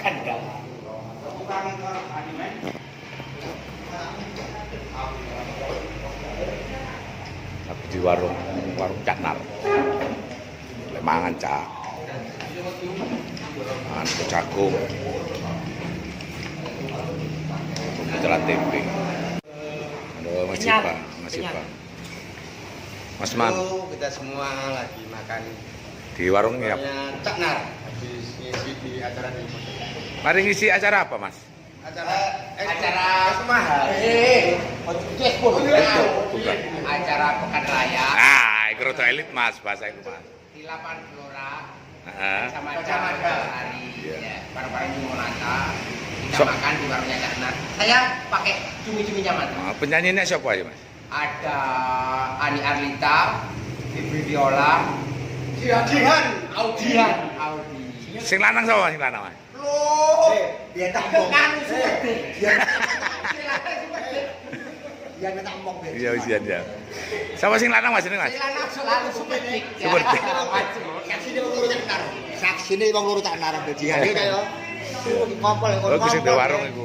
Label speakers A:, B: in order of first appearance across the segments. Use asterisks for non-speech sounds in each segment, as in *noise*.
A: Kandang.
B: Tapi di warung warung Cak Nar. Lek mangan cak. Mangan jagung. Telat tempe. Halo Mas
A: Kenyang.
B: Ipa, Mas
A: Kenyang.
B: Ipa. Mas Man,
C: kita semua lagi makan
B: di warungnya apa?
C: Pokoknya Cak Nar habis ngisi di acara di
B: Mari ngisi acara apa Mas?
C: acara eh,
A: Acara
C: mahal
A: Eh, itu ekspor.
B: Bukan.
A: Acara pekan raya
B: Ah, itu rada elit Mas, bahasa itu Mas.
A: di lapangan Gelora
B: Heeh.
A: sama
C: Kecamatan.
A: hari
B: Iya.
A: ya, di Monata. Kita
B: So-
A: makan di warungnya Cak Nar. Saya pakai cumi-cuminya mas.
B: Ah, penyanyinya siapa aja Mas?
A: Ada Ani Arlita, Ibu Viola,
C: Jihan,
A: Audian, Audi.
B: Sing lanang sapa sing lanang?
C: Loh, dia tak mau
A: kan sih.
C: Dia tak mau.
B: Iya, iya, Sapa sing lanang Mas ini Mas?
A: Sing lanang selalu seperti.
B: Seperti.
C: Saksi dia mau urut tak Saksi ini mau urut tak narang Jihan iki kaya. Ngopo
B: lek. Oh, sing di warung iku.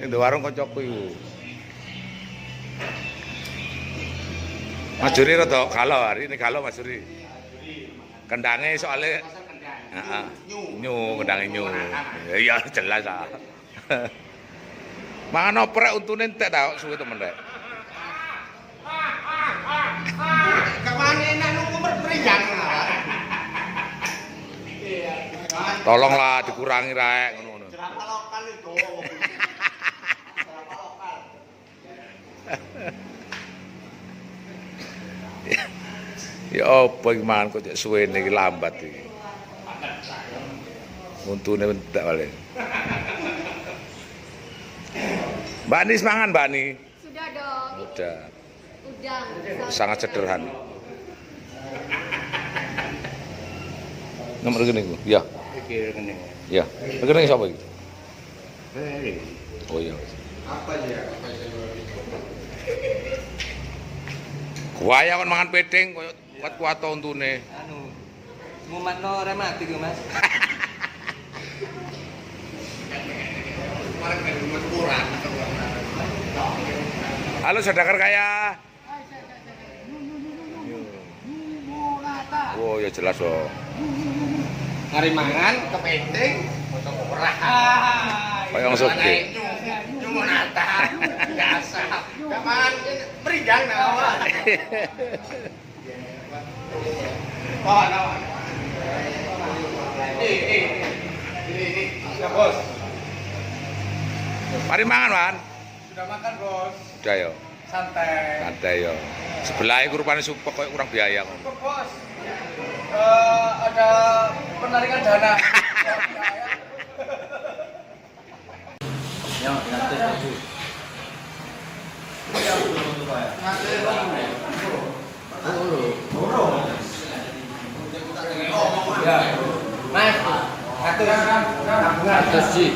B: Sing di warung kancaku iku. Mas Juri rada galau hari ini galau Mas Juri. Kendange soalnya Heeh. Nyu, kendange nyu. Iya jelas ah. *laughs* Mangan oprek untune entek ta suwe temen rek.
A: Ke mana enak nunggu berperiang
B: Tolonglah dikurangi rek ngono-ngono.
C: Jerapa lokal itu. *laughs*
B: Ya apa iki mangan kok suwene iki lambat iki. Untune entek paling. Mbak Nis mangan Mbak Ni.
D: Sudah dong,
B: Udah.
D: udang.
B: sangat sederhana. Nomor gini gue, ya, ya. Begini siapa gitu? Oh iya.
C: Apa ya?
B: Kuaya kan mangan pedeng, koyo kuat kuat untune.
A: Anu, mumatno rematik ya mas.
B: Halo saudagar kaya. Oh ya jelas dong.
A: Ngari mangan, kepenting, foto ora.
B: Kayak yang soge.
A: Cuma nata, biasa. Kapan nawa. Oh, nawa. Eh, eh, eh. Ini, ini. Ya, bos.
B: Mari mangan, Man.
A: Sudah makan, bos.
B: Udah yo.
A: Santai.
B: Santai yo. Sebelah iku rupane supek koyo kurang biaya kok.
A: Kok, bos? Eh, ada penarikan dana. *laughs* Terima kasih.